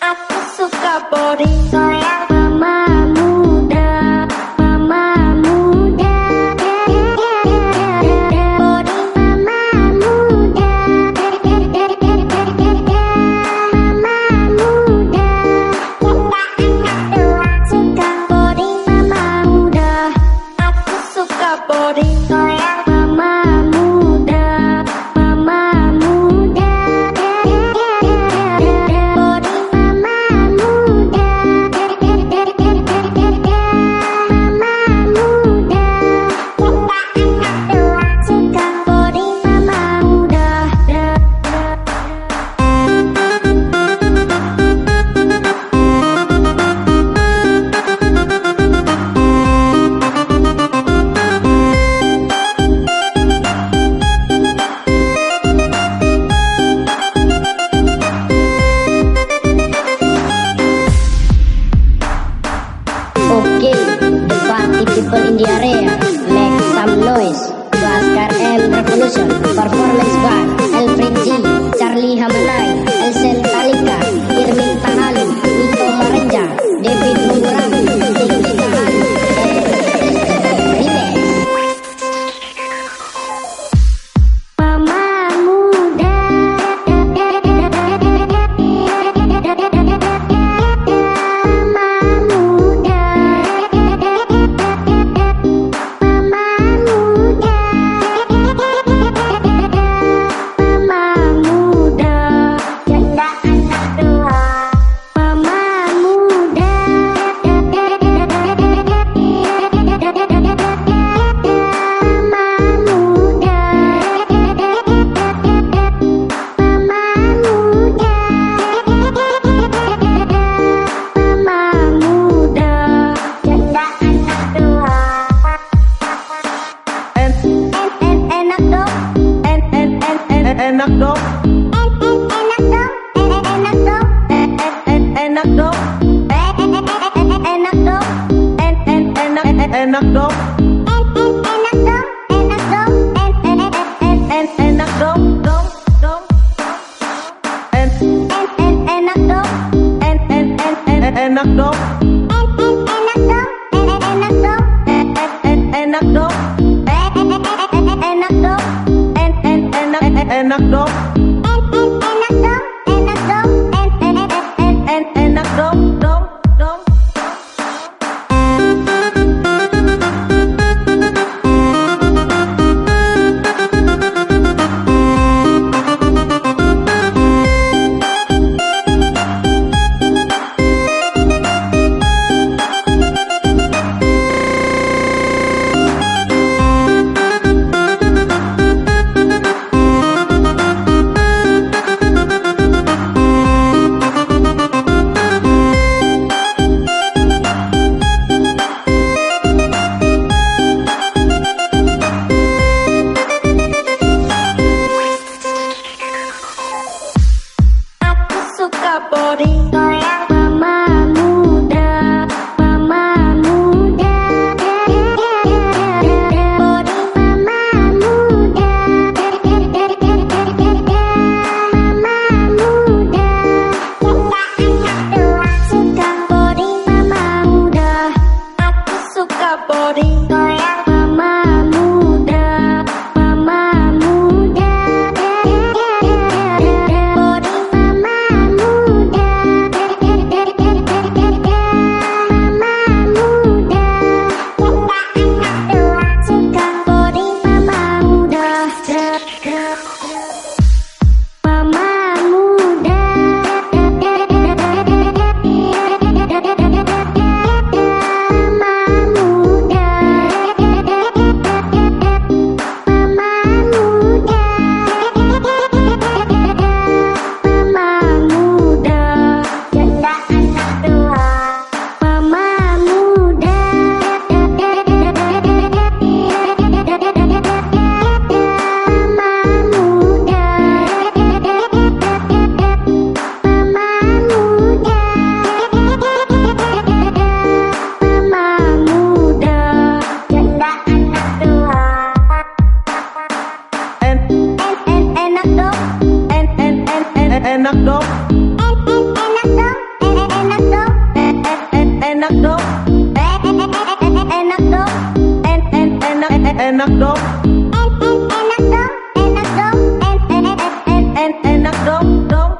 Aku suka boring goyang mama muda, mama muda. Boring mama muda, mama muda. Kita suka boring mama muda. Aku suka boring Thank. and dong enak dong enak dong en enak dong, dong,